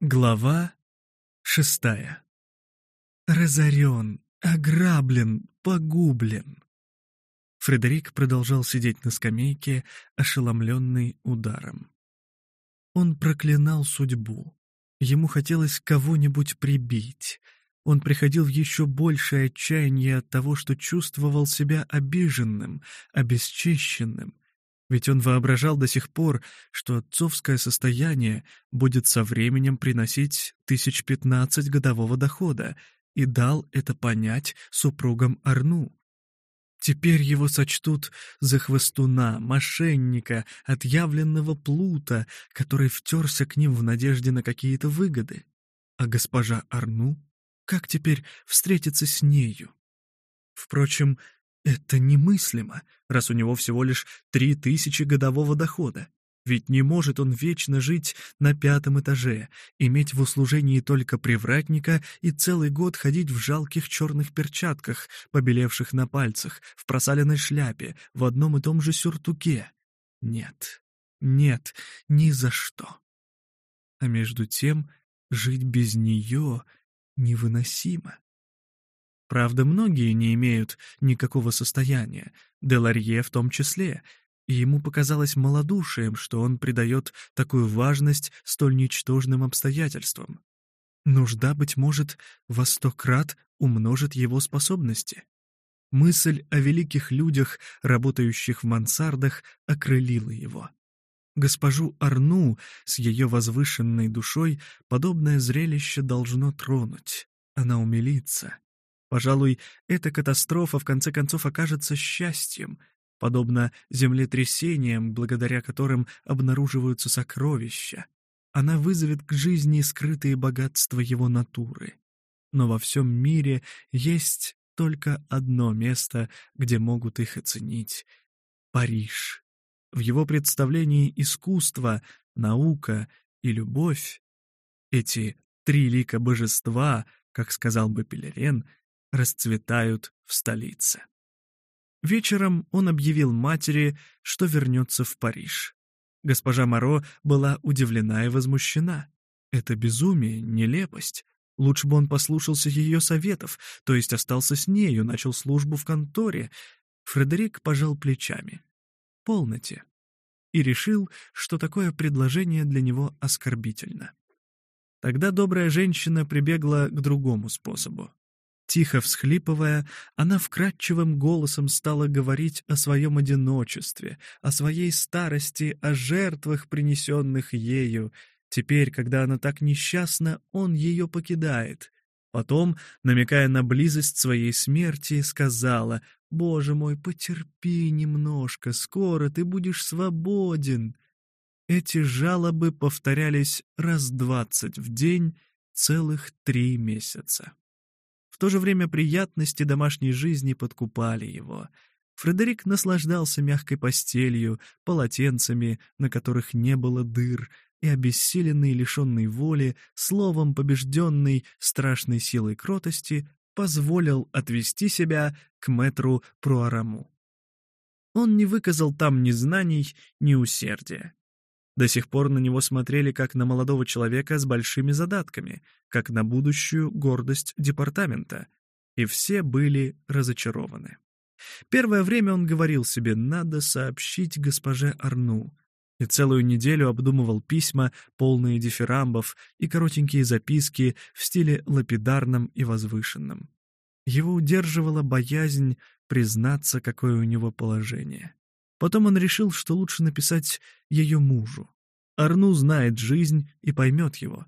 Глава шестая. Разорен, ограблен, погублен. Фредерик продолжал сидеть на скамейке, ошеломленный ударом. Он проклинал судьбу. Ему хотелось кого-нибудь прибить. Он приходил в еще большее отчаяние от того, что чувствовал себя обиженным, обесчищенным, ведь он воображал до сих пор, что отцовское состояние будет со временем приносить тысяч пятнадцать годового дохода, и дал это понять супругам Арну. Теперь его сочтут за хвостуна, мошенника, отъявленного плута, который втерся к ним в надежде на какие-то выгоды. А госпожа Арну? Как теперь встретиться с нею? Впрочем, это немыслимо, раз у него всего лишь три тысячи годового дохода. Ведь не может он вечно жить на пятом этаже, иметь в услужении только привратника и целый год ходить в жалких черных перчатках, побелевших на пальцах, в просаленной шляпе, в одном и том же сюртуке. Нет, нет, ни за что. А между тем, жить без нее невыносимо. Правда, многие не имеют никакого состояния, Деларье в том числе, и ему показалось малодушием, что он придает такую важность столь ничтожным обстоятельствам. Нужда, быть может, во сто крат умножит его способности. Мысль о великих людях, работающих в мансардах, окрылила его. Госпожу Арну с ее возвышенной душой подобное зрелище должно тронуть. Она умилится. Пожалуй, эта катастрофа в конце концов окажется счастьем, подобно землетрясениям, благодаря которым обнаруживаются сокровища. Она вызовет к жизни скрытые богатства его натуры. Но во всем мире есть только одно место, где могут их оценить — Париж. В его представлении искусство, наука и любовь, эти три лика божества, как сказал бы Пелерен, расцветают в столице. Вечером он объявил матери, что вернется в Париж. Госпожа Моро была удивлена и возмущена. Это безумие, нелепость. Лучше бы он послушался ее советов, то есть остался с нею, начал службу в конторе. Фредерик пожал плечами. Полноте. И решил, что такое предложение для него оскорбительно. Тогда добрая женщина прибегла к другому способу. Тихо всхлипывая, она вкрадчивым голосом стала говорить о своем одиночестве, о своей старости, о жертвах, принесенных ею. Теперь, когда она так несчастна, он ее покидает. Потом, намекая на близость своей смерти, сказала, «Боже мой, потерпи немножко, скоро ты будешь свободен». Эти жалобы повторялись раз двадцать в день целых три месяца. То же время приятности домашней жизни подкупали его. Фредерик наслаждался мягкой постелью, полотенцами, на которых не было дыр, и обессиленный, лишенный воли, словом побежденный страшной силой кротости, позволил отвести себя к метру Пруараму. Он не выказал там ни знаний, ни усердия. До сих пор на него смотрели как на молодого человека с большими задатками, как на будущую гордость департамента. И все были разочарованы. Первое время он говорил себе «надо сообщить госпоже Арну», и целую неделю обдумывал письма, полные дифирамбов и коротенькие записки в стиле лапидарном и возвышенном. Его удерживала боязнь признаться, какое у него положение. Потом он решил, что лучше написать ее мужу. Арну знает жизнь и поймет его.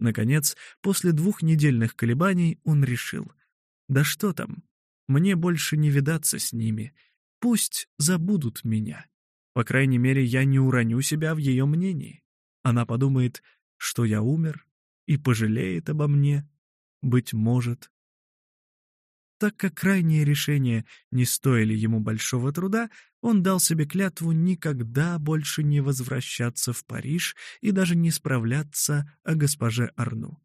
Наконец, после двух недельных колебаний он решил. «Да что там? Мне больше не видаться с ними. Пусть забудут меня. По крайней мере, я не уроню себя в ее мнении. Она подумает, что я умер, и пожалеет обо мне, быть может, так как крайние решения не стоили ему большого труда, он дал себе клятву никогда больше не возвращаться в Париж и даже не справляться о госпоже Арну.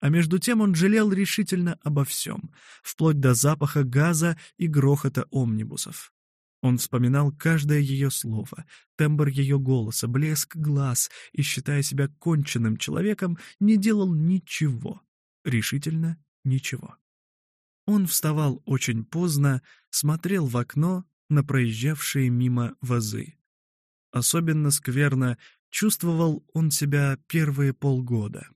А между тем он жалел решительно обо всем, вплоть до запаха газа и грохота омнибусов. Он вспоминал каждое ее слово, тембр ее голоса, блеск глаз и, считая себя конченным человеком, не делал ничего, решительно ничего. Он вставал очень поздно, смотрел в окно на проезжавшие мимо вазы. Особенно скверно чувствовал он себя первые полгода.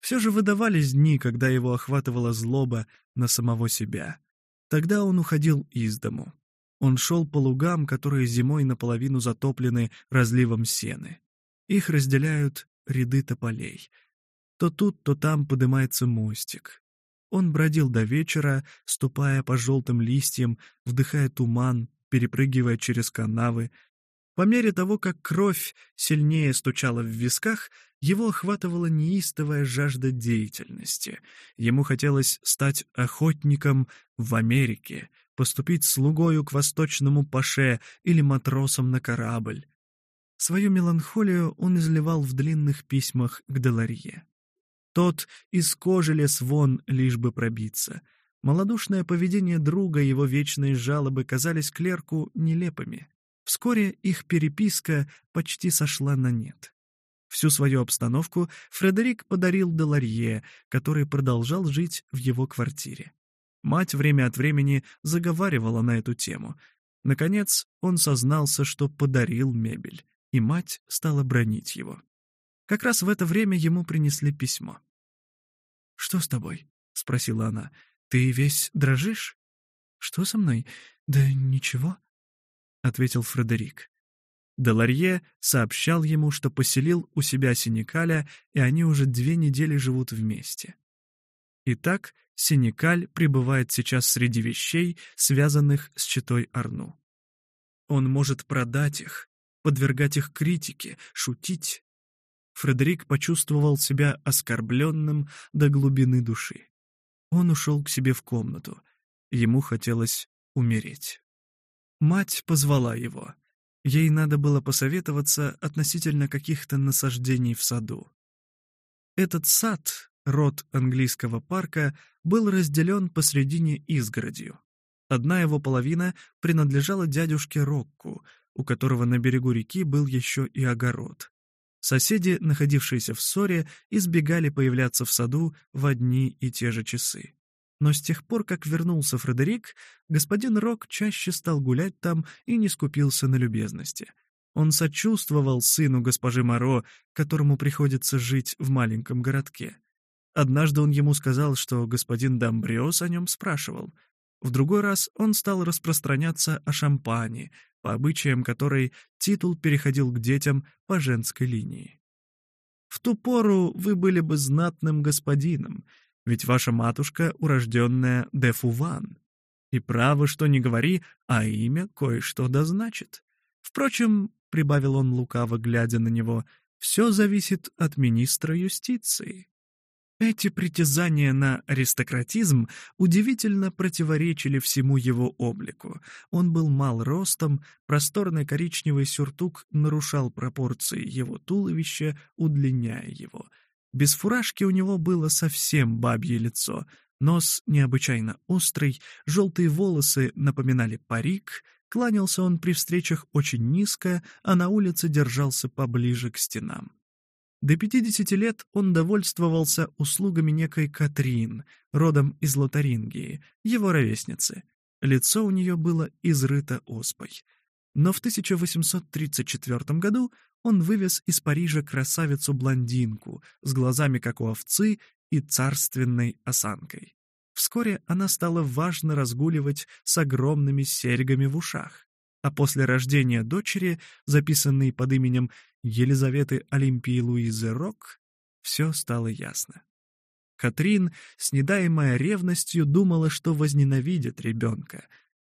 Все же выдавались дни, когда его охватывала злоба на самого себя. Тогда он уходил из дому. Он шел по лугам, которые зимой наполовину затоплены разливом сены. Их разделяют ряды тополей. То тут, то там поднимается мостик. Он бродил до вечера, ступая по желтым листьям, вдыхая туман, перепрыгивая через канавы. По мере того, как кровь сильнее стучала в висках, его охватывала неистовая жажда деятельности. Ему хотелось стать охотником в Америке, поступить слугою к восточному паше или матросом на корабль. Свою меланхолию он изливал в длинных письмах к Деларье. Тот из кожи лес вон, лишь бы пробиться. Молодушное поведение друга и его вечные жалобы казались клерку нелепыми. Вскоре их переписка почти сошла на нет. Всю свою обстановку Фредерик подарил Деларье, который продолжал жить в его квартире. Мать время от времени заговаривала на эту тему. Наконец, он сознался, что подарил мебель, и мать стала бронить его. Как раз в это время ему принесли письмо. «Что с тобой?» — спросила она. «Ты весь дрожишь?» «Что со мной?» «Да ничего», — ответил Фредерик. Деларье сообщал ему, что поселил у себя Синикаля, и они уже две недели живут вместе. Итак, Синикаль пребывает сейчас среди вещей, связанных с читой Арну. Он может продать их, подвергать их критике, шутить, Фредерик почувствовал себя оскорбленным до глубины души. Он ушел к себе в комнату. Ему хотелось умереть. Мать позвала его. Ей надо было посоветоваться относительно каких-то насаждений в саду. Этот сад, род английского парка, был разделен посредине изгородью. Одна его половина принадлежала дядюшке Рокку, у которого на берегу реки был еще и огород. Соседи, находившиеся в ссоре, избегали появляться в саду в одни и те же часы. Но с тех пор, как вернулся Фредерик, господин Рок чаще стал гулять там и не скупился на любезности. Он сочувствовал сыну госпожи Моро, которому приходится жить в маленьком городке. Однажды он ему сказал, что господин Дамбриос о нем спрашивал — в другой раз он стал распространяться о шампане, по обычаям которой титул переходил к детям по женской линии. В ту пору вы были бы знатным господином, ведь ваша матушка — урожденная де Фуван. И право, что не говори, а имя кое-что да значит. Впрочем, — прибавил он лукаво, глядя на него, — все зависит от министра юстиции. Эти притязания на аристократизм удивительно противоречили всему его облику. Он был мал ростом, просторный коричневый сюртук нарушал пропорции его туловища, удлиняя его. Без фуражки у него было совсем бабье лицо, нос необычайно острый, желтые волосы напоминали парик, кланялся он при встречах очень низко, а на улице держался поближе к стенам. До 50 лет он довольствовался услугами некой Катрин, родом из Лотарингии, его ровесницы. Лицо у нее было изрыто оспой. Но в 1834 году он вывез из Парижа красавицу-блондинку с глазами, как у овцы, и царственной осанкой. Вскоре она стала важно разгуливать с огромными серьгами в ушах а после рождения дочери, записанной под именем Елизаветы Олимпии Луизы Рок, все стало ясно. Катрин, снедаемая ревностью, думала, что возненавидит ребенка.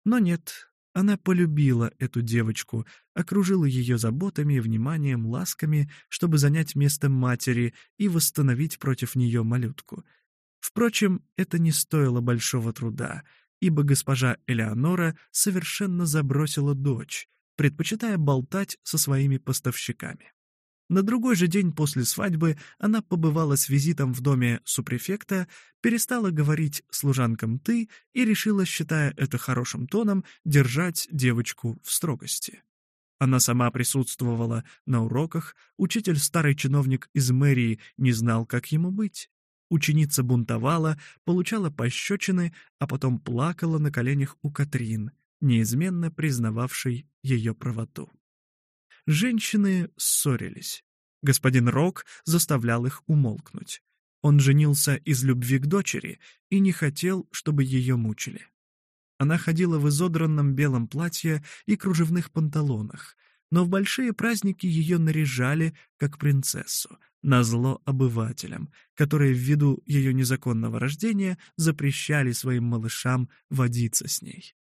Но нет, она полюбила эту девочку, окружила ее заботами, вниманием, ласками, чтобы занять место матери и восстановить против нее малютку. Впрочем, это не стоило большого труда — ибо госпожа Элеонора совершенно забросила дочь, предпочитая болтать со своими поставщиками. На другой же день после свадьбы она побывала с визитом в доме супрефекта, перестала говорить служанкам «ты» и решила, считая это хорошим тоном, держать девочку в строгости. Она сама присутствовала на уроках, учитель, старый чиновник из мэрии, не знал, как ему быть. Ученица бунтовала, получала пощечины, а потом плакала на коленях у Катрин, неизменно признававшей ее правоту. Женщины ссорились. Господин Рок заставлял их умолкнуть. Он женился из любви к дочери и не хотел, чтобы ее мучили. Она ходила в изодранном белом платье и кружевных панталонах, но в большие праздники ее наряжали, как принцессу, на зло обывателям, которые ввиду ее незаконного рождения запрещали своим малышам водиться с ней.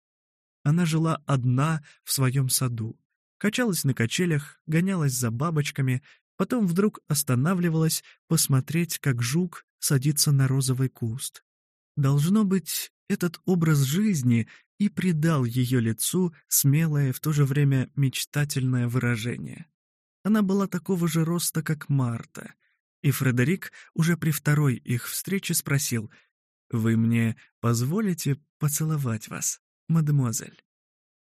Она жила одна в своем саду, качалась на качелях, гонялась за бабочками, потом вдруг останавливалась посмотреть, как жук садится на розовый куст. Должно быть, этот образ жизни и придал ее лицу смелое, в то же время мечтательное выражение. Она была такого же роста, как Марта. И Фредерик уже при второй их встрече спросил, «Вы мне позволите поцеловать вас, мадемуазель?»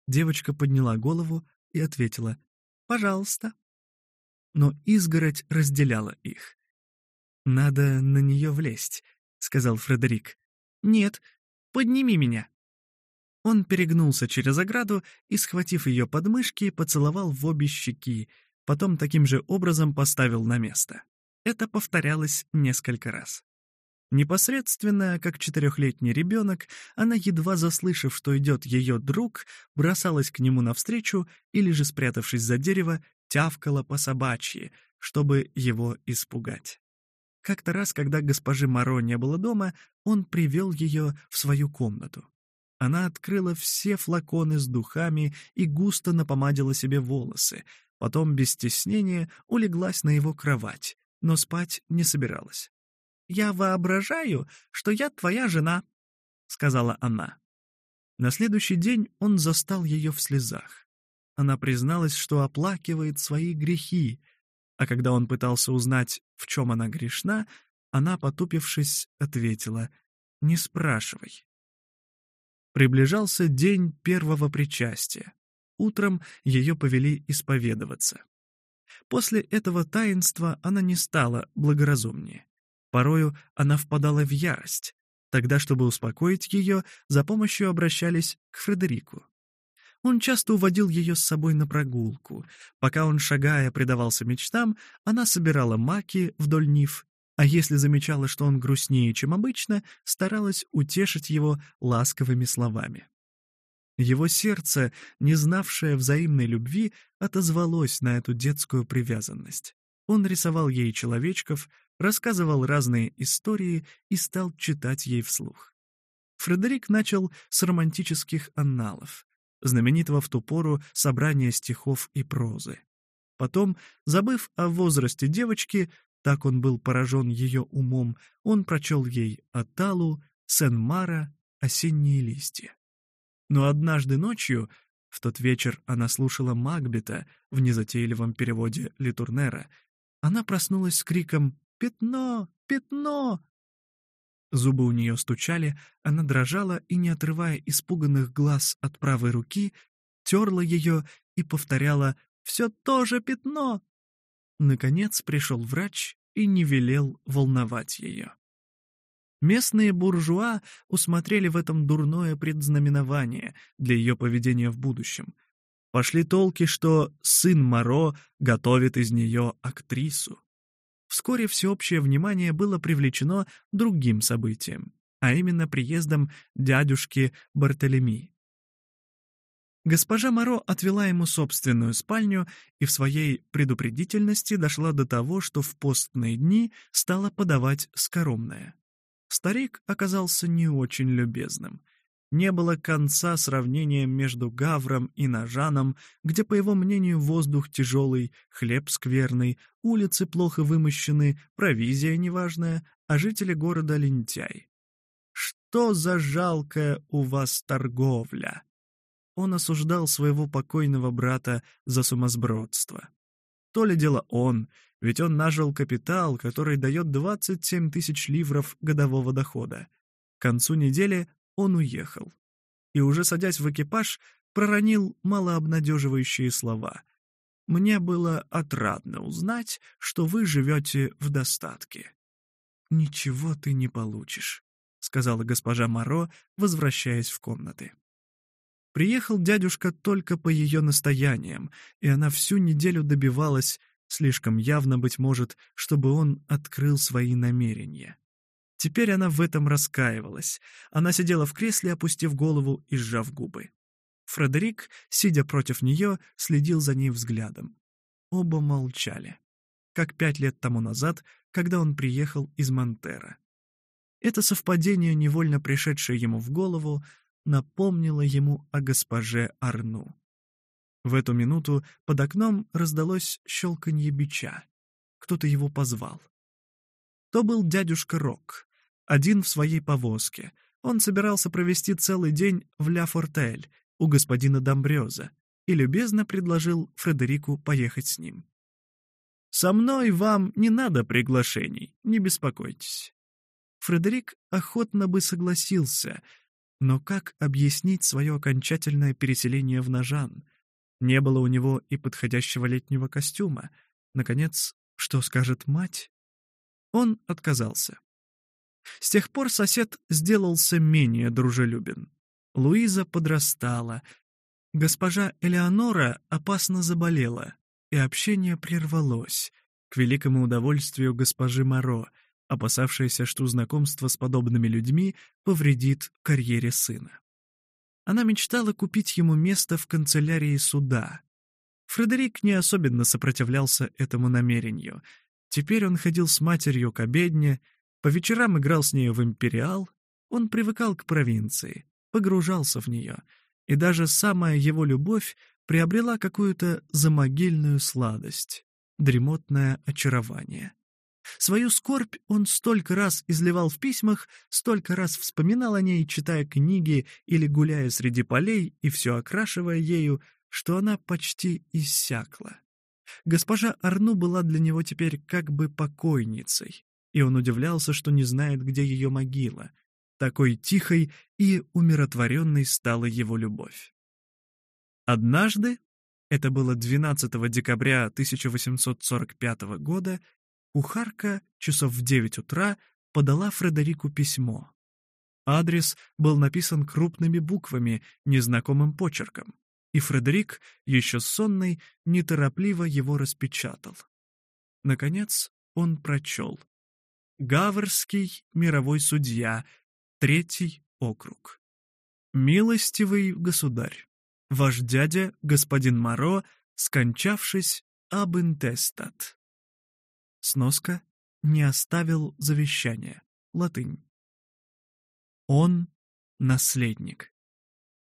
Девочка подняла голову и ответила, «Пожалуйста». Но изгородь разделяла их. «Надо на нее влезть», — сказал Фредерик. «Нет, подними меня». Он перегнулся через ограду и, схватив ее подмышки, поцеловал в обе щеки — потом таким же образом поставил на место. Это повторялось несколько раз. Непосредственно, как четырехлетний ребенок, она, едва заслышав, что идет ее друг, бросалась к нему навстречу или же, спрятавшись за дерево, тявкала по собачьи, чтобы его испугать. Как-то раз, когда госпожи Моро не было дома, он привел ее в свою комнату. Она открыла все флаконы с духами и густо напомадила себе волосы, Потом без стеснения улеглась на его кровать, но спать не собиралась. «Я воображаю, что я твоя жена», — сказала она. На следующий день он застал ее в слезах. Она призналась, что оплакивает свои грехи, а когда он пытался узнать, в чем она грешна, она, потупившись, ответила «Не спрашивай». Приближался день первого причастия утром ее повели исповедоваться. После этого таинства она не стала благоразумнее. Порою она впадала в ярость. Тогда, чтобы успокоить ее, за помощью обращались к Фредерику. Он часто уводил ее с собой на прогулку. Пока он, шагая, предавался мечтам, она собирала маки вдоль нив, а если замечала, что он грустнее, чем обычно, старалась утешить его ласковыми словами. Его сердце, не знавшее взаимной любви, отозвалось на эту детскую привязанность. Он рисовал ей человечков, рассказывал разные истории и стал читать ей вслух. Фредерик начал с романтических анналов, знаменитого в ту пору собрания стихов и прозы. Потом, забыв о возрасте девочки, так он был поражен ее умом, он прочел ей Аталу, Сен-Мара, «Осенние листья». Но однажды ночью, в тот вечер она слушала Макбета в незатейливом переводе Литурнера, она проснулась с криком «Пятно! Пятно!». Зубы у нее стучали, она дрожала и, не отрывая испуганных глаз от правой руки, терла ее и повторяла «Все тоже пятно!». Наконец пришел врач и не велел волновать ее. Местные буржуа усмотрели в этом дурное предзнаменование для ее поведения в будущем. Пошли толки, что сын Моро готовит из нее актрису. Вскоре всеобщее внимание было привлечено другим событием, а именно приездом дядюшки Бартолеми. Госпожа Моро отвела ему собственную спальню и в своей предупредительности дошла до того, что в постные дни стала подавать скоромное. Старик оказался не очень любезным. Не было конца сравнения между Гавром и Нажаном, где, по его мнению, воздух тяжелый, хлеб скверный, улицы плохо вымощены, провизия неважная, а жители города лентяй. «Что за жалкая у вас торговля?» Он осуждал своего покойного брата за сумасбродство. То ли дело он, ведь он нажил капитал, который дает 27 тысяч ливров годового дохода. К концу недели он уехал. И уже садясь в экипаж, проронил малообнадеживающие слова. «Мне было отрадно узнать, что вы живете в достатке». «Ничего ты не получишь», — сказала госпожа Моро, возвращаясь в комнаты. Приехал дядюшка только по ее настояниям, и она всю неделю добивалась, слишком явно, быть может, чтобы он открыл свои намерения. Теперь она в этом раскаивалась. Она сидела в кресле, опустив голову и сжав губы. Фредерик, сидя против нее, следил за ней взглядом. Оба молчали. Как пять лет тому назад, когда он приехал из Монтера. Это совпадение, невольно пришедшее ему в голову, напомнила ему о госпоже Арну. В эту минуту под окном раздалось щелканье бича. Кто-то его позвал. То был дядюшка Рок, один в своей повозке. Он собирался провести целый день в Ля-Фортель у господина Домбрёза и любезно предложил Фредерику поехать с ним. «Со мной вам не надо приглашений, не беспокойтесь». Фредерик охотно бы согласился, но как объяснить свое окончательное переселение в Ножан? Не было у него и подходящего летнего костюма. Наконец, что скажет мать? Он отказался. С тех пор сосед сделался менее дружелюбен. Луиза подрастала. Госпожа Элеонора опасно заболела, и общение прервалось, к великому удовольствию госпожи Моро, опасавшаяся, что знакомство с подобными людьми повредит карьере сына. Она мечтала купить ему место в канцелярии суда. Фредерик не особенно сопротивлялся этому намерению. Теперь он ходил с матерью к обедне, по вечерам играл с нею в «Империал», он привыкал к провинции, погружался в нее, и даже самая его любовь приобрела какую-то замогильную сладость, дремотное очарование. Свою скорбь он столько раз изливал в письмах, столько раз вспоминал о ней, читая книги или гуляя среди полей и все окрашивая ею, что она почти иссякла. Госпожа Арну была для него теперь как бы покойницей, и он удивлялся, что не знает, где ее могила. Такой тихой и умиротворенной стала его любовь. Однажды, это было 12 декабря 1845 года, Кухарка часов в девять утра подала Фредерику письмо. Адрес был написан крупными буквами, незнакомым почерком, и Фредерик, еще сонный, неторопливо его распечатал. Наконец он прочел. «Гаврский мировой судья, третий округ. Милостивый государь, ваш дядя, господин Моро, скончавшись, об. Сноска «не оставил завещания». Латынь. Он — наследник.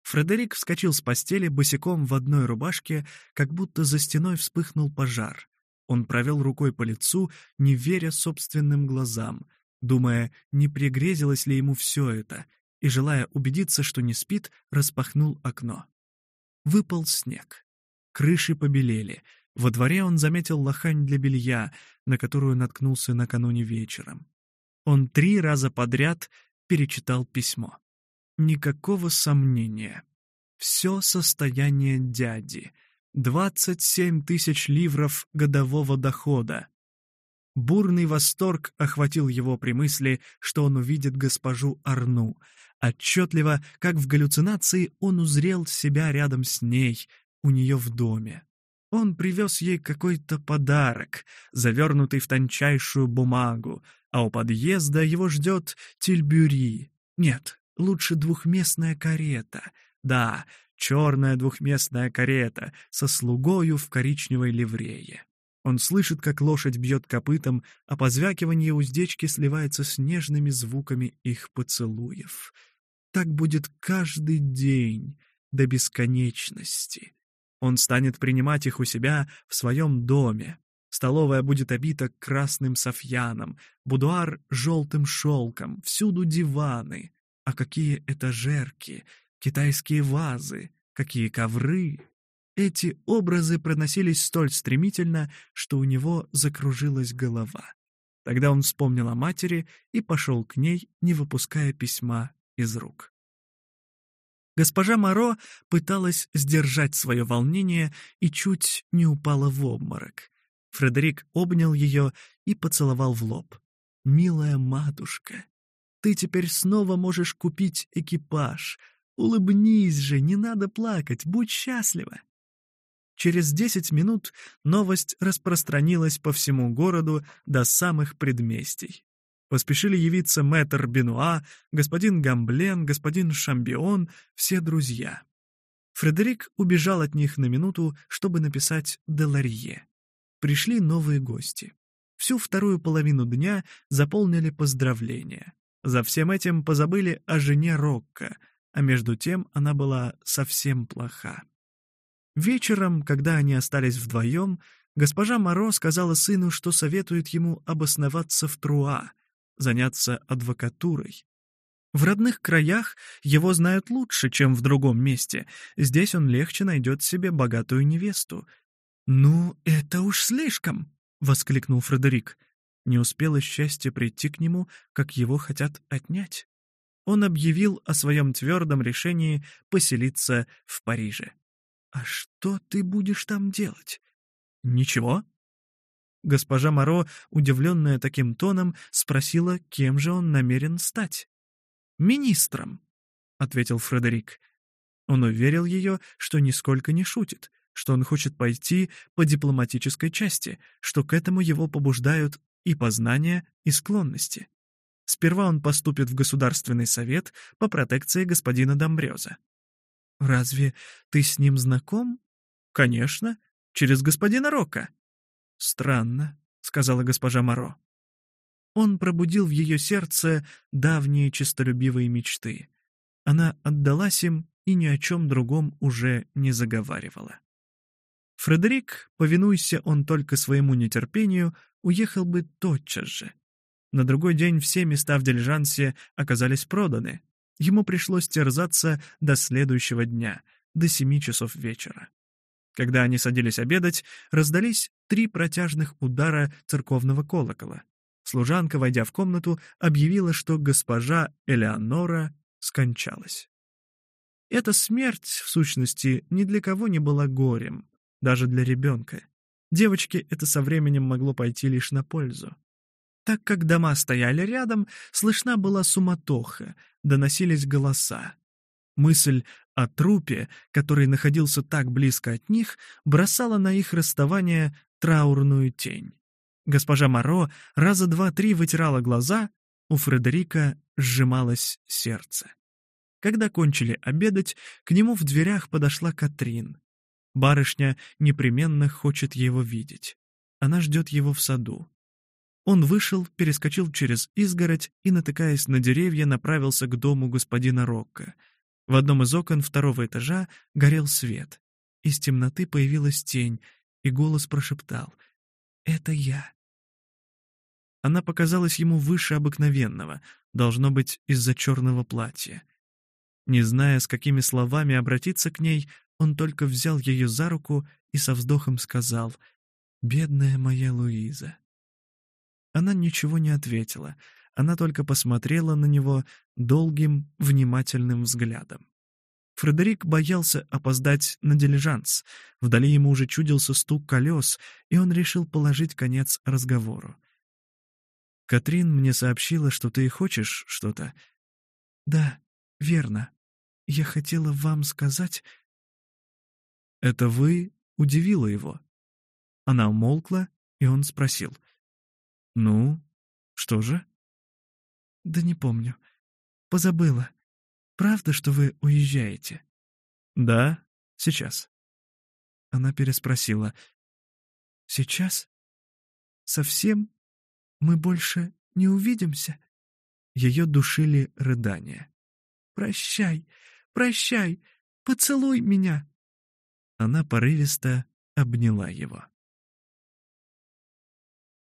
Фредерик вскочил с постели босиком в одной рубашке, как будто за стеной вспыхнул пожар. Он провел рукой по лицу, не веря собственным глазам, думая, не пригрезилось ли ему все это, и, желая убедиться, что не спит, распахнул окно. Выпал снег. Крыши побелели, во дворе он заметил лохань для белья, на которую наткнулся накануне вечером. Он три раза подряд перечитал письмо. Никакого сомнения. Все состояние дяди. 27 тысяч ливров годового дохода. Бурный восторг охватил его при мысли, что он увидит госпожу Арну. Отчетливо, как в галлюцинации, он узрел себя рядом с ней, у нее в доме. Он привез ей какой-то подарок, завернутый в тончайшую бумагу, а у подъезда его ждет тильбюри. Нет, лучше двухместная карета. Да, черная двухместная карета со слугою в коричневой ливрее. Он слышит, как лошадь бьет копытом, а позвякивание уздечки сливается с нежными звуками их поцелуев. Так будет каждый день до бесконечности. Он станет принимать их у себя в своем доме. Столовая будет обита красным софьяном, будуар — желтым шелком, всюду диваны. А какие этажерки, китайские вазы, какие ковры! Эти образы проносились столь стремительно, что у него закружилась голова. Тогда он вспомнил о матери и пошел к ней, не выпуская письма из рук. Госпожа Моро пыталась сдержать свое волнение и чуть не упала в обморок. Фредерик обнял ее и поцеловал в лоб. «Милая матушка, ты теперь снова можешь купить экипаж. Улыбнись же, не надо плакать, будь счастлива». Через десять минут новость распространилась по всему городу до самых предместий. Поспешили явиться мэтр Бенуа, господин Гамблен, господин Шамбион, все друзья. Фредерик убежал от них на минуту, чтобы написать «Деларье». Пришли новые гости. Всю вторую половину дня заполнили поздравления. За всем этим позабыли о жене Рокко, а между тем она была совсем плоха. Вечером, когда они остались вдвоем, госпожа Моро сказала сыну, что советует ему обосноваться в Труа — заняться адвокатурой. В родных краях его знают лучше, чем в другом месте. Здесь он легче найдет себе богатую невесту. «Ну, это уж слишком!» — воскликнул Фредерик. Не успело счастье прийти к нему, как его хотят отнять. Он объявил о своем твердом решении поселиться в Париже. «А что ты будешь там делать?» «Ничего», Госпожа Моро, удивленная таким тоном, спросила, кем же он намерен стать. «Министром», — ответил Фредерик. Он уверил ее, что нисколько не шутит, что он хочет пойти по дипломатической части, что к этому его побуждают и познания, и склонности. Сперва он поступит в Государственный совет по протекции господина Домбрёза. «Разве ты с ним знаком?» «Конечно, через господина Рока», «Странно», — сказала госпожа Моро. Он пробудил в ее сердце давние честолюбивые мечты. Она отдалась им и ни о чем другом уже не заговаривала. Фредерик, повинуйся он только своему нетерпению, уехал бы тотчас же. На другой день все места в дилижансе оказались проданы. Ему пришлось терзаться до следующего дня, до семи часов вечера. Когда они садились обедать, раздались три протяжных удара церковного колокола. Служанка, войдя в комнату, объявила, что госпожа Элеонора скончалась. Эта смерть, в сущности, ни для кого не была горем, даже для ребенка. Девочке это со временем могло пойти лишь на пользу. Так как дома стояли рядом, слышна была суматоха, доносились голоса. Мысль о трупе, который находился так близко от них, бросала на их расставание траурную тень. Госпожа Маро раза два-три вытирала глаза, у Фредерика сжималось сердце. Когда кончили обедать, к нему в дверях подошла Катрин. Барышня непременно хочет его видеть. Она ждет его в саду. Он вышел, перескочил через изгородь и, натыкаясь на деревья, направился к дому господина Рокко. В одном из окон второго этажа горел свет. Из темноты появилась тень, и голос прошептал «Это я». Она показалась ему выше обыкновенного, должно быть, из-за черного платья. Не зная, с какими словами обратиться к ней, он только взял ее за руку и со вздохом сказал «Бедная моя Луиза». Она ничего не ответила, она только посмотрела на него долгим, внимательным взглядом. Фредерик боялся опоздать на дилижанс. Вдали ему уже чудился стук колес, и он решил положить конец разговору. «Катрин мне сообщила, что ты хочешь что-то». «Да, верно. Я хотела вам сказать...» «Это вы?» — удивило его. Она умолкла, и он спросил. «Ну, что же?» «Да не помню. Позабыла». Правда, что вы уезжаете?» «Да, сейчас». Она переспросила. «Сейчас? Совсем? Мы больше не увидимся?» Ее душили рыдания. «Прощай, прощай, поцелуй меня!» Она порывисто обняла его.